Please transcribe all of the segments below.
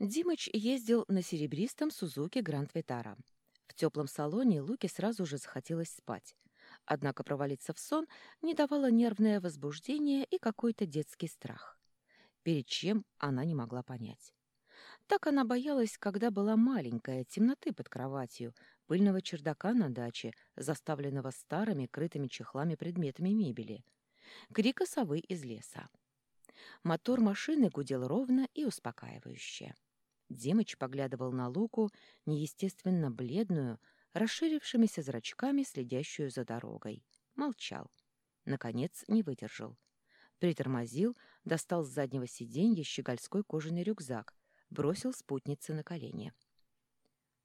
Димыч ездил на серебристом Сузуке Гранд Витара. В теплом салоне Луке сразу же захотелось спать. Однако провалиться в сон не давало нервное возбуждение и какой-то детский страх. Перед чем она не могла понять. Так она боялась, когда была маленькая, темноты под кроватью, пыльного чердака на даче, заставленного старыми крытыми чехлами предметами мебели, крика совы из леса. Мотор машины гудел ровно и успокаивающе. Димыч поглядывал на Луку, неестественно бледную, расширившимися зрачками, следящую за дорогой. Молчал. Наконец не выдержал. Притормозил, достал с заднего сиденья щегольской кожаный рюкзак, бросил спутнице на колени.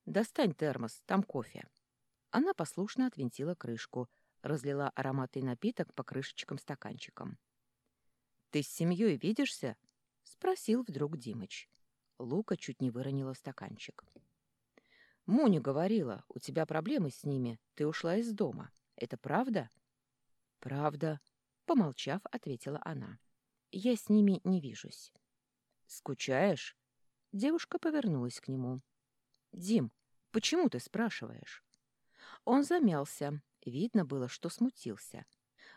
«Достань термос, там кофе». Она послушно отвинтила крышку, разлила ароматный напиток по крышечкам-стаканчикам. «Ты с семьей видишься?» — спросил вдруг Димыч. Лука чуть не выронила стаканчик. «Муня говорила, у тебя проблемы с ними, ты ушла из дома. Это правда?» «Правда», — помолчав, ответила она. «Я с ними не вижусь». «Скучаешь?» Девушка повернулась к нему. «Дим, почему ты спрашиваешь?» Он замялся. Видно было, что смутился.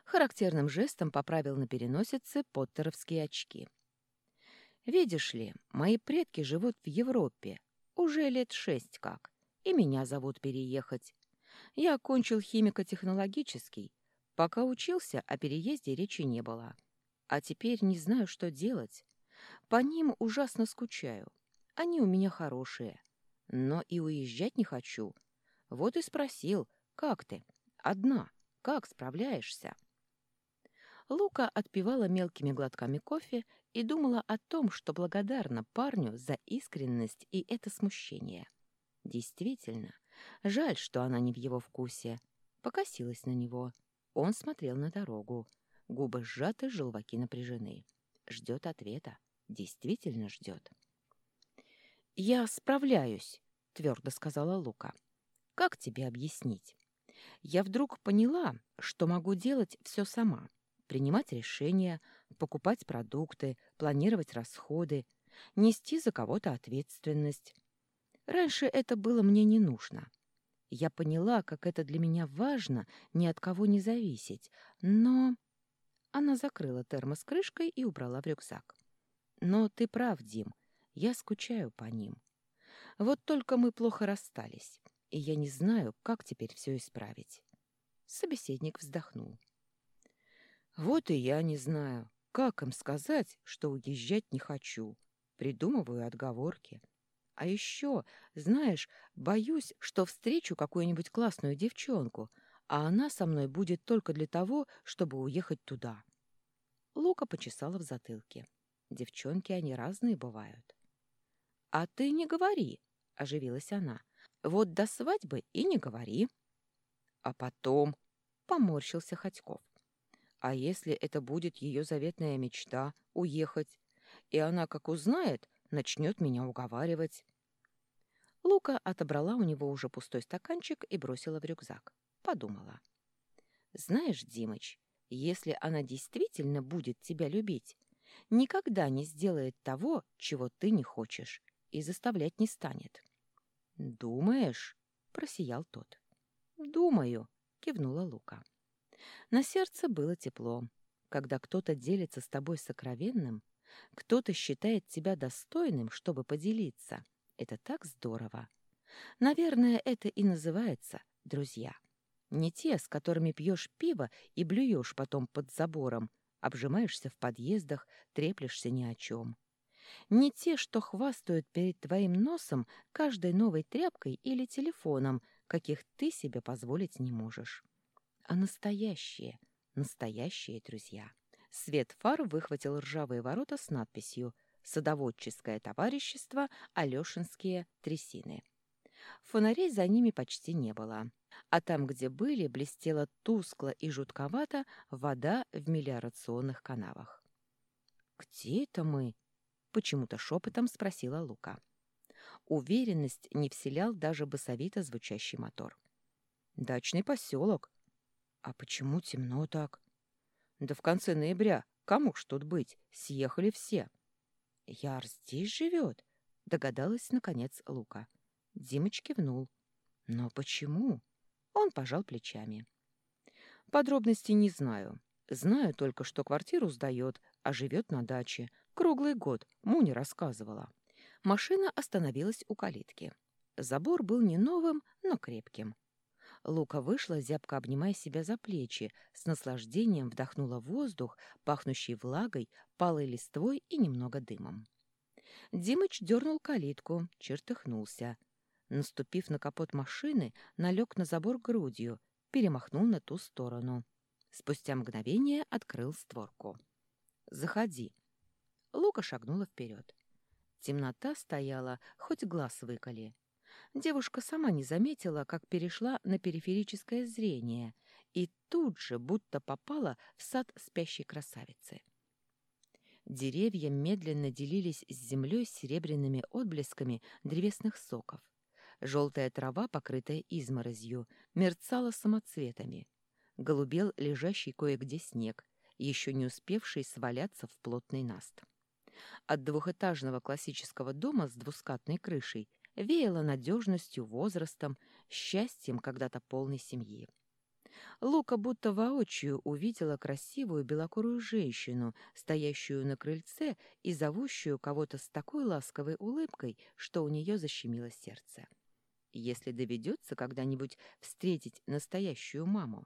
Характерным жестом поправил на переносице поттеровские очки. Видишь ли, мои предки живут в Европе. Уже лет шесть как. И меня зовут переехать. Я окончил химико-технологический. Пока учился, о переезде речи не было. А теперь не знаю, что делать. По ним ужасно скучаю. Они у меня хорошие. Но и уезжать не хочу. Вот и спросил, как ты? Одна. Как справляешься?» Лука отпивала мелкими глотками кофе и думала о том, что благодарна парню за искренность и это смущение. Действительно, жаль, что она не в его вкусе. Покосилась на него. Он смотрел на дорогу. Губы сжаты, желваки напряжены. Ждет ответа. Действительно ждет. «Я справляюсь», — твердо сказала Лука. «Как тебе объяснить? Я вдруг поняла, что могу делать все сама принимать решения, покупать продукты, планировать расходы, нести за кого-то ответственность. Раньше это было мне не нужно. Я поняла, как это для меня важно ни от кого не зависеть, но... Она закрыла термос крышкой и убрала в рюкзак. Но ты прав, Дим, я скучаю по ним. Вот только мы плохо расстались, и я не знаю, как теперь все исправить. Собеседник вздохнул. Вот и я не знаю, как им сказать, что уезжать не хочу. Придумываю отговорки. А еще, знаешь, боюсь, что встречу какую-нибудь классную девчонку, а она со мной будет только для того, чтобы уехать туда. Лука почесала в затылке. Девчонки, они разные бывают. — А ты не говори, — оживилась она. — Вот до свадьбы и не говори. — А потом, — поморщился Ходьков. А если это будет ее заветная мечта — уехать? И она, как узнает, начнет меня уговаривать. Лука отобрала у него уже пустой стаканчик и бросила в рюкзак. Подумала. «Знаешь, Димыч, если она действительно будет тебя любить, никогда не сделает того, чего ты не хочешь, и заставлять не станет». «Думаешь?» — просиял тот. «Думаю», — кивнула Лука. На сердце было тепло. Когда кто-то делится с тобой сокровенным, кто-то считает тебя достойным, чтобы поделиться. Это так здорово. Наверное, это и называется друзья. Не те, с которыми пьешь пиво и блюешь потом под забором, обжимаешься в подъездах, треплешься ни о чем. Не те, что хвастают перед твоим носом каждой новой тряпкой или телефоном, каких ты себе позволить не можешь а настоящие, настоящие друзья. Свет фар выхватил ржавые ворота с надписью «Садоводческое товарищество Алешинские трясины». Фонарей за ними почти не было, а там, где были, блестела тускло и жутковато вода в мелиорационных канавах. «Где это мы?» — почему-то шепотом спросила Лука. Уверенность не вселял даже басовито звучащий мотор. «Дачный поселок», а почему темно так? Да в конце ноября. Кому ж тут быть? Съехали все. Яр здесь живет? Догадалась, наконец, Лука. Димыч кивнул. Но почему? Он пожал плечами. Подробностей не знаю. Знаю только, что квартиру сдает, а живет на даче. Круглый год, Муни рассказывала. Машина остановилась у калитки. Забор был не новым, но крепким. Лука вышла, зябко обнимая себя за плечи, с наслаждением вдохнула воздух, пахнущий влагой, палой листвой и немного дымом. Димыч дернул калитку, чертыхнулся. Наступив на капот машины, налег на забор грудью, перемахнул на ту сторону. Спустя мгновение открыл створку. «Заходи». Лука шагнула вперед. Темнота стояла, хоть глаз выколи. Девушка сама не заметила, как перешла на периферическое зрение и тут же будто попала в сад спящей красавицы. Деревья медленно делились с землей серебряными отблесками древесных соков. Желтая трава, покрытая изморозью, мерцала самоцветами. Голубел лежащий кое-где снег, еще не успевший сваляться в плотный наст. От двухэтажного классического дома с двускатной крышей веяло надежностью, возрастом, счастьем когда-то полной семьи. Лука будто воочию увидела красивую белокурую женщину, стоящую на крыльце и зовущую кого-то с такой ласковой улыбкой, что у нее защемило сердце. Если доведется когда-нибудь встретить настоящую маму,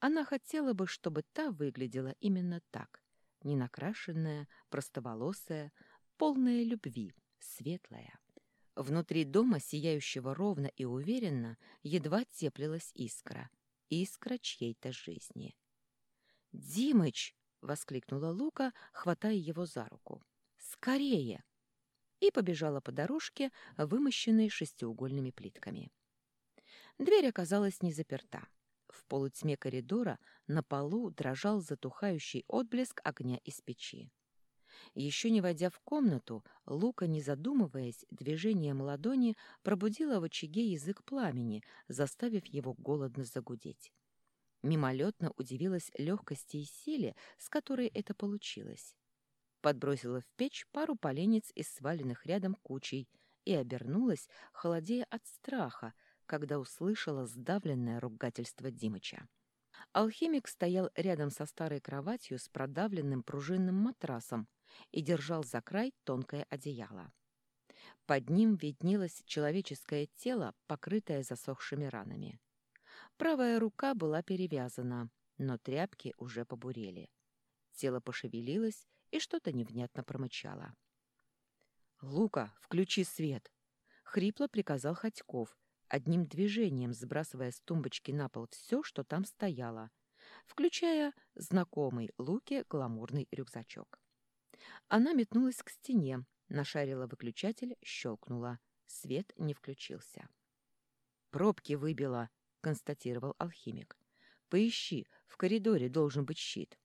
она хотела бы, чтобы та выглядела именно так. Ненакрашенная, простоволосая, полная любви, светлая. Внутри дома, сияющего ровно и уверенно, едва теплилась искра. Искра чьей-то жизни. «Димыч!» — воскликнула Лука, хватая его за руку. «Скорее!» и побежала по дорожке, вымощенной шестиугольными плитками. Дверь оказалась не заперта. В полутьме коридора на полу дрожал затухающий отблеск огня из печи. Еще не войдя в комнату, Лука, не задумываясь, движением ладони пробудила в очаге язык пламени, заставив его голодно загудеть. Мимолетно удивилась легкости и силе, с которой это получилось подбросила в печь пару поленец из сваленных рядом кучей и обернулась, холодея от страха, когда услышала сдавленное ругательство Димыча. Алхимик стоял рядом со старой кроватью с продавленным пружинным матрасом и держал за край тонкое одеяло. Под ним виднелось человеческое тело, покрытое засохшими ранами. Правая рука была перевязана, но тряпки уже побурели. Тело пошевелилось и что-то невнятно промычало. «Лука, включи свет!» — хрипло приказал Ходьков, одним движением сбрасывая с тумбочки на пол все, что там стояло, включая знакомый Луке гламурный рюкзачок. Она метнулась к стене, нашарила выключатель, щелкнула. Свет не включился. «Пробки выбила», — констатировал алхимик. «Поищи, в коридоре должен быть щит».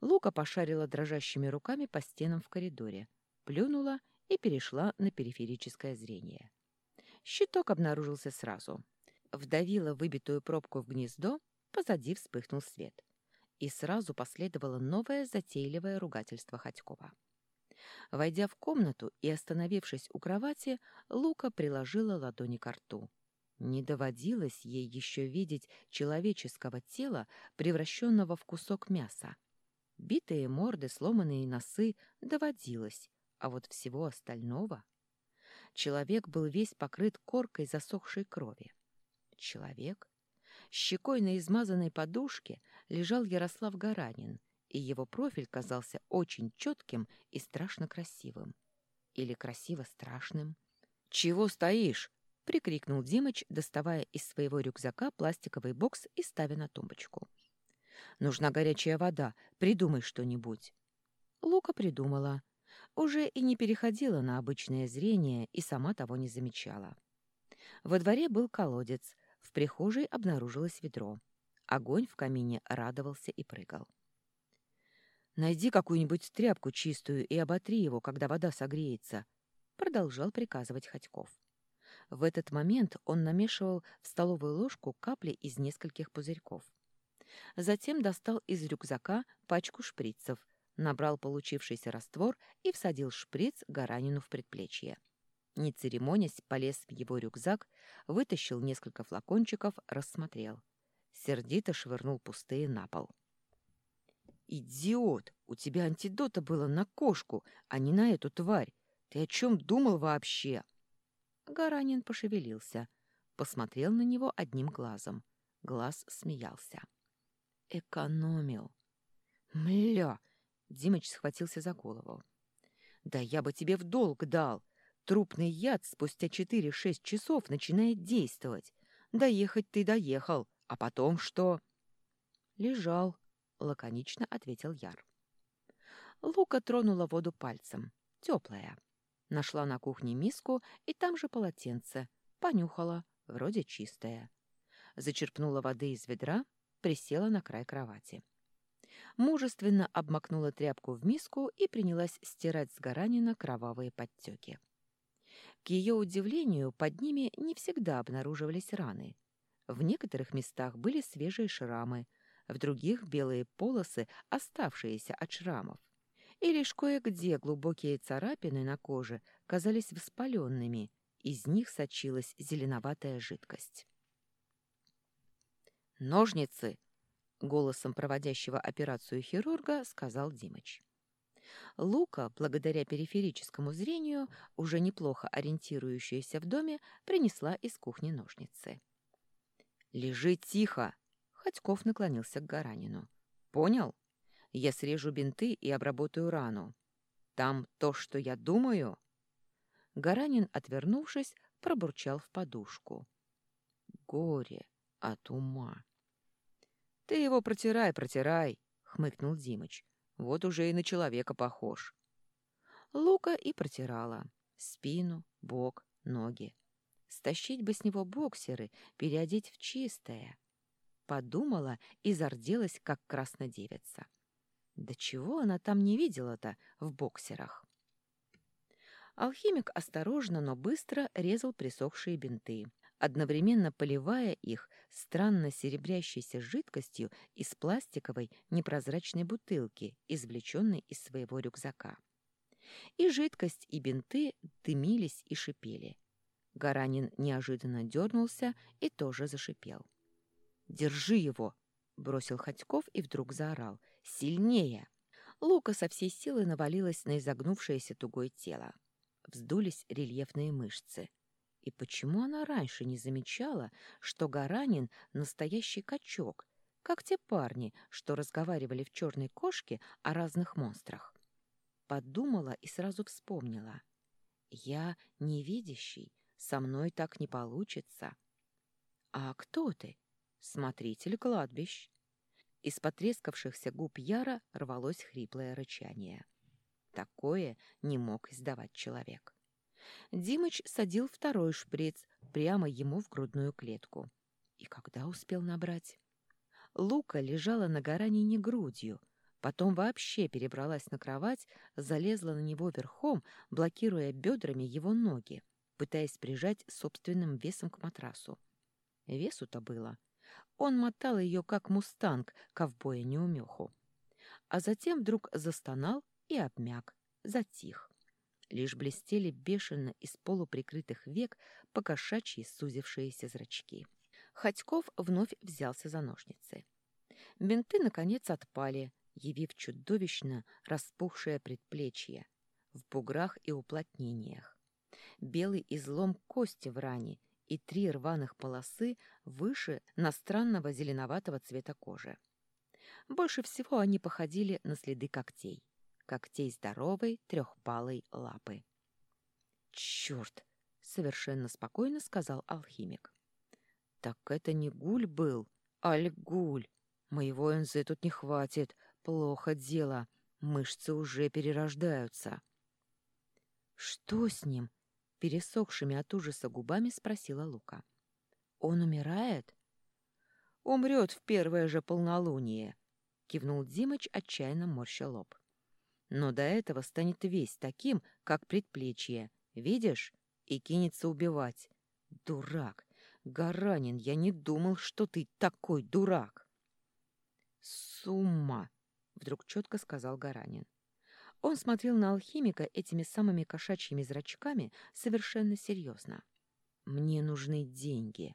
Лука пошарила дрожащими руками по стенам в коридоре, плюнула и перешла на периферическое зрение. Щиток обнаружился сразу. Вдавила выбитую пробку в гнездо, позади вспыхнул свет. И сразу последовало новое затейливое ругательство Ходькова. Войдя в комнату и остановившись у кровати, Лука приложила ладони к рту. Не доводилось ей еще видеть человеческого тела, превращенного в кусок мяса. Битые морды, сломанные носы доводилось, а вот всего остального... Человек был весь покрыт коркой засохшей крови. Человек? Щекой на измазанной подушке лежал Ярослав Гаранин, и его профиль казался очень четким и страшно красивым. Или красиво-страшным. «Чего стоишь?» — прикрикнул Димыч, доставая из своего рюкзака пластиковый бокс и ставя на тумбочку. Нужна горячая вода. Придумай что-нибудь». Лука придумала. Уже и не переходила на обычное зрение и сама того не замечала. Во дворе был колодец, в прихожей обнаружилось ведро. Огонь в камине радовался и прыгал. «Найди какую-нибудь тряпку чистую и оботри его, когда вода согреется», — продолжал приказывать Ходьков. В этот момент он намешивал в столовую ложку капли из нескольких пузырьков. Затем достал из рюкзака пачку шприцев, набрал получившийся раствор и всадил шприц Гаранину в предплечье. Не церемонясь, полез в его рюкзак, вытащил несколько флакончиков, рассмотрел. Сердито швырнул пустые на пол. «Идиот! У тебя антидота было на кошку, а не на эту тварь. Ты о чем думал вообще?» Гаранин пошевелился, посмотрел на него одним глазом. Глаз смеялся. «Экономил». «Мля!» — Димыч схватился за голову. «Да я бы тебе в долг дал. Трупный яд спустя четыре-шесть часов начинает действовать. Доехать ты доехал, а потом что?» «Лежал», — лаконично ответил Яр. Лука тронула воду пальцем. Теплая. Нашла на кухне миску и там же полотенце. Понюхала, вроде чистое. Зачерпнула воды из ведра, присела на край кровати. Мужественно обмакнула тряпку в миску и принялась стирать с Гаранина кровавые подтеки. К ее удивлению, под ними не всегда обнаруживались раны. В некоторых местах были свежие шрамы, в других — белые полосы, оставшиеся от шрамов. И лишь кое-где глубокие царапины на коже казались воспаленными, из них сочилась зеленоватая жидкость. «Ножницы!» — голосом проводящего операцию хирурга сказал Димыч. Лука, благодаря периферическому зрению, уже неплохо ориентирующаяся в доме, принесла из кухни ножницы. «Лежи тихо!» — Ходьков наклонился к Гаранину. «Понял? Я срежу бинты и обработаю рану. Там то, что я думаю...» Гаранин, отвернувшись, пробурчал в подушку. «Горе от ума!» «Ты его протирай, протирай!» — хмыкнул Димыч. Вот уже и на человека похож. Лука и протирала. Спину, бок, ноги. Стащить бы с него боксеры, переодеть в чистое. Подумала и зарделась, как краснодевица. Да чего она там не видела-то в боксерах? Алхимик осторожно, но быстро резал присохшие бинты одновременно поливая их странно серебрящейся жидкостью из пластиковой непрозрачной бутылки, извлеченной из своего рюкзака. И жидкость, и бинты дымились и шипели. Гаранин неожиданно дернулся и тоже зашипел. «Держи его!» — бросил Ходьков и вдруг заорал. «Сильнее!» Лука со всей силы навалилась на изогнувшееся тугое тело. Вздулись рельефные мышцы. И почему она раньше не замечала, что Гаранин — настоящий качок, как те парни, что разговаривали в «Черной кошке» о разных монстрах? Подумала и сразу вспомнила. «Я невидящий, со мной так не получится». «А кто ты?» «Смотритель кладбищ». Из потрескавшихся губ Яра рвалось хриплое рычание. Такое не мог издавать человек. Димыч садил второй шприц прямо ему в грудную клетку. И когда успел набрать? Лука лежала на Гаранине грудью, потом вообще перебралась на кровать, залезла на него верхом, блокируя бедрами его ноги, пытаясь прижать собственным весом к матрасу. Весу-то было. Он мотал ее, как мустанг, ковбоя-неумеху. А затем вдруг застонал и обмяк, затих. Лишь блестели бешено из полуприкрытых век покошачьи сузившиеся зрачки. Ходьков вновь взялся за ножницы. Бинты, наконец, отпали, явив чудовищно распухшее предплечье в буграх и уплотнениях. Белый излом кости в ране и три рваных полосы выше на странного зеленоватого цвета кожи. Больше всего они походили на следы когтей когтей здоровой трехпалой лапы. «Черт!» — совершенно спокойно сказал алхимик. «Так это не гуль был, аль гуль. Моего НЗ тут не хватит. Плохо дело. Мышцы уже перерождаются». «Что с ним?» — пересохшими от ужаса губами спросила Лука. «Он умирает?» «Умрет в первое же полнолуние», — кивнул Димыч, отчаянно морща лоб но до этого станет весь таким, как предплечье. Видишь? И кинется убивать. Дурак! Гаранин, я не думал, что ты такой дурак. Сумма! вдруг четко сказал Гаранин. Он смотрел на алхимика этими самыми кошачьими зрачками совершенно серьезно. «Мне нужны деньги».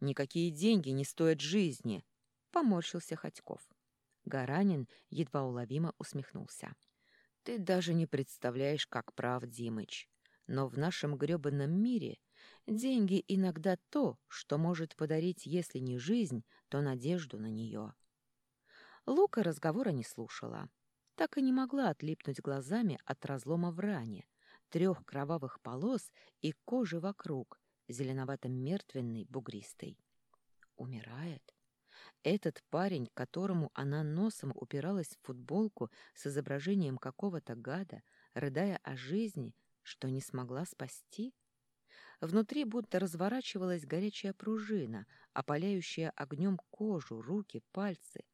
«Никакие деньги не стоят жизни», — поморщился Ходьков. Гаранин едва уловимо усмехнулся. «Ты даже не представляешь, как прав Димыч. Но в нашем грёбаном мире деньги иногда то, что может подарить, если не жизнь, то надежду на нее». Лука разговора не слушала. Так и не могла отлипнуть глазами от разлома в ране, трех кровавых полос и кожи вокруг, зеленовато-мертвенной, бугристой. Умирает? Этот парень, которому она носом упиралась в футболку с изображением какого-то гада, рыдая о жизни, что не смогла спасти? Внутри будто разворачивалась горячая пружина, опаляющая огнем кожу, руки, пальцы.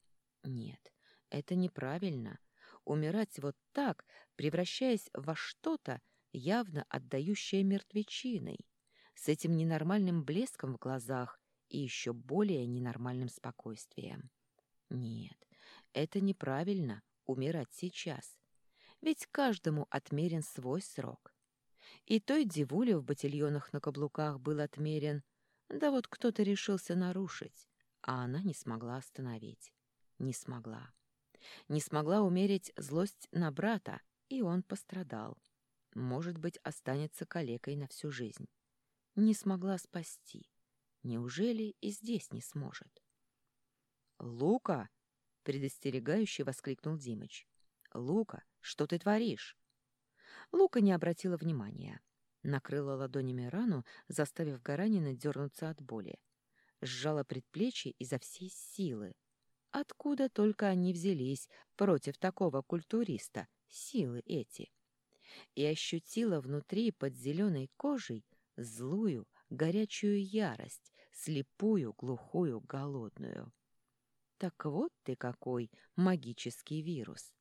Нет, это неправильно. Умирать вот так, превращаясь во что-то, явно отдающее мертвечиной, с этим ненормальным блеском в глазах и еще более ненормальным спокойствием. Нет, это неправильно — умирать сейчас. Ведь каждому отмерен свой срок. И той девуле в ботильонах на каблуках был отмерен, да вот кто-то решился нарушить, а она не смогла остановить. Не смогла. Не смогла умерить злость на брата, и он пострадал. Может быть, останется калекой на всю жизнь. Не смогла спасти. Неужели и здесь не сможет? «Лука!» — предостерегающе воскликнул Димыч. «Лука, что ты творишь?» Лука не обратила внимания. Накрыла ладонями рану, заставив Гаранина дернуться от боли. Сжала предплечье изо всей силы. Откуда только они взялись против такого культуриста, силы эти? И ощутила внутри под зеленой кожей злую, горячую ярость, слепую, глухую, голодную. Так вот ты какой магический вирус.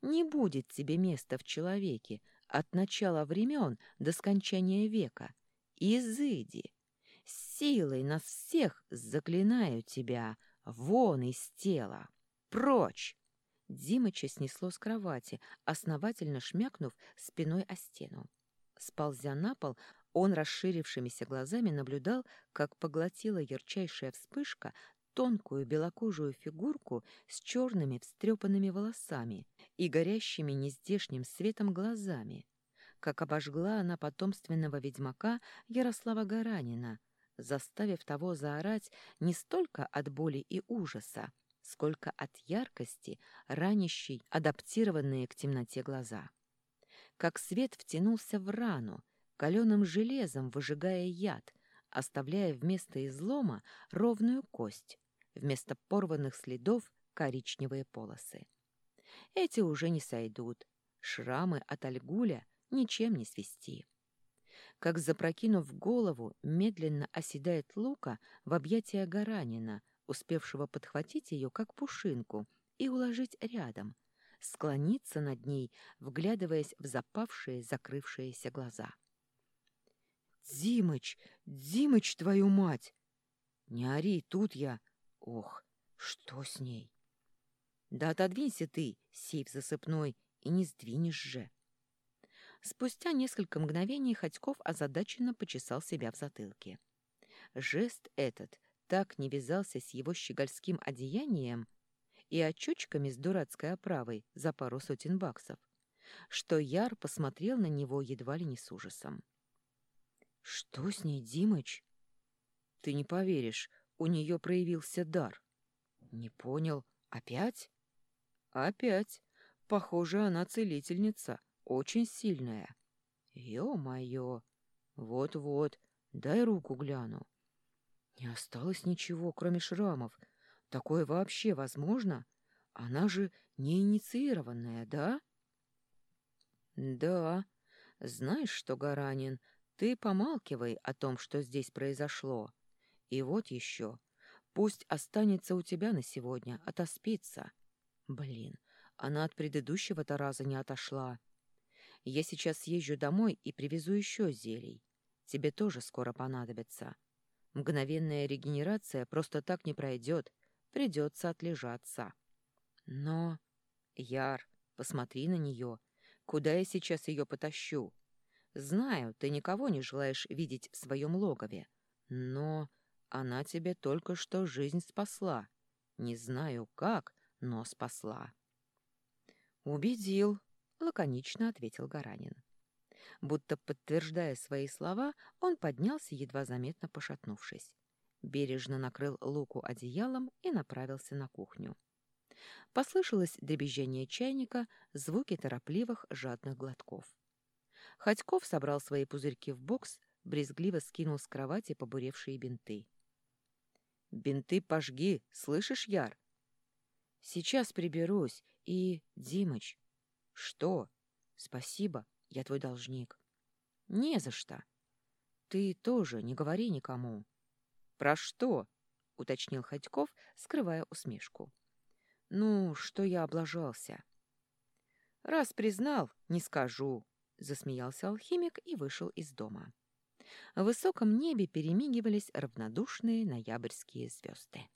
Не будет тебе места в человеке от начала времен до скончания века. Изыди! Силой нас всех заклинаю тебя, вон из тела! Прочь! Димыча снесло с кровати, основательно шмякнув спиной о стену. Сползя на пол, он расширившимися глазами наблюдал, как поглотила ярчайшая вспышка тонкую белокожую фигурку с черными встрепанными волосами и горящими нездешним светом глазами, как обожгла она потомственного ведьмака Ярослава Гаранина, заставив того заорать не столько от боли и ужаса, сколько от яркости, ранящей адаптированные к темноте глаза. Как свет втянулся в рану, каленым железом выжигая яд, оставляя вместо излома ровную кость, вместо порванных следов коричневые полосы. Эти уже не сойдут, шрамы от альгуля ничем не свести. Как запрокинув голову, медленно оседает Лука в объятия Гаранина, успевшего подхватить ее, как пушинку, и уложить рядом, склониться над ней, вглядываясь в запавшие, закрывшиеся глаза. «Димыч! Димыч, твою мать!» «Не ори, тут я!» «Ох, что с ней?» «Да отодвинься ты, сейф засыпной, и не сдвинешь же!» Спустя несколько мгновений Ходьков озадаченно почесал себя в затылке. Жест этот так не вязался с его щегольским одеянием и очучками с дурацкой оправой за пару сотен баксов, что Яр посмотрел на него едва ли не с ужасом. «Что с ней, Димыч?» «Ты не поверишь, у нее проявился дар». «Не понял. Опять?» «Опять. Похоже, она целительница, очень сильная». «Ё-моё! Вот-вот, дай руку гляну». «Не осталось ничего, кроме шрамов. Такое вообще возможно? Она же не инициированная, да?» «Да. Знаешь что, Гаранин, ты помалкивай о том, что здесь произошло. И вот еще. Пусть останется у тебя на сегодня, отоспится. Блин, она от предыдущего-то раза не отошла. Я сейчас съезжу домой и привезу еще зелий. Тебе тоже скоро понадобится. Мгновенная регенерация просто так не пройдет. Придется отлежаться. Но... Яр, посмотри на нее. Куда я сейчас ее потащу? Знаю, ты никого не желаешь видеть в своем логове, но она тебе только что жизнь спасла. Не знаю как, но спасла. «Убедил», — лаконично ответил Гаранин. Будто подтверждая свои слова, он поднялся, едва заметно пошатнувшись. Бережно накрыл Луку одеялом и направился на кухню. Послышалось дребезжание чайника, звуки торопливых жадных глотков. Ходьков собрал свои пузырьки в бокс, брезгливо скинул с кровати побуревшие бинты. «Бинты пожги, слышишь, Яр?» «Сейчас приберусь. И, Димыч...» «Что?» «Спасибо, я твой должник». «Не за что. Ты тоже не говори никому». «Про что?» — уточнил Ходьков, скрывая усмешку. «Ну, что я облажался». «Раз признал, не скажу», — засмеялся алхимик и вышел из дома. В высоком небе перемигивались равнодушные ноябрьские звезды.